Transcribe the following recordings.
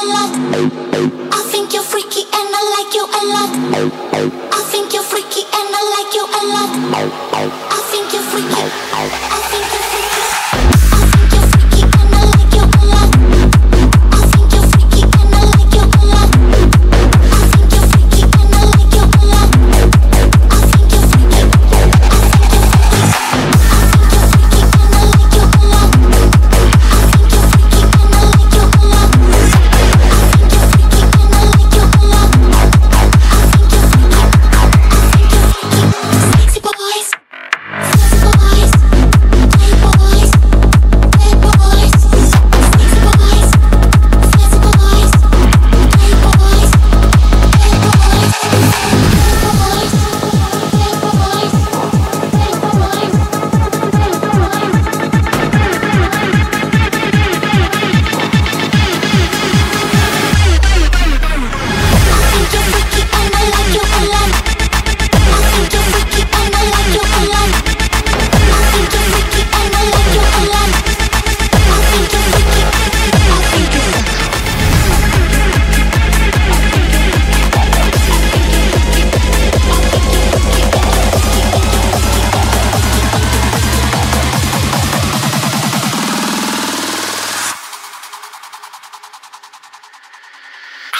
I think you're freaky. and i like you a lot.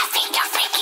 finger, finger.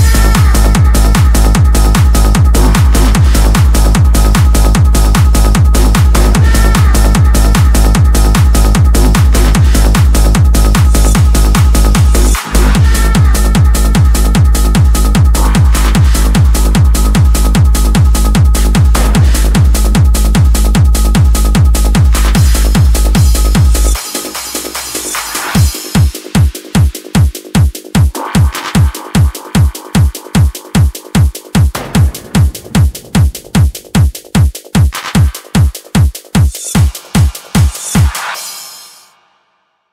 Yeah.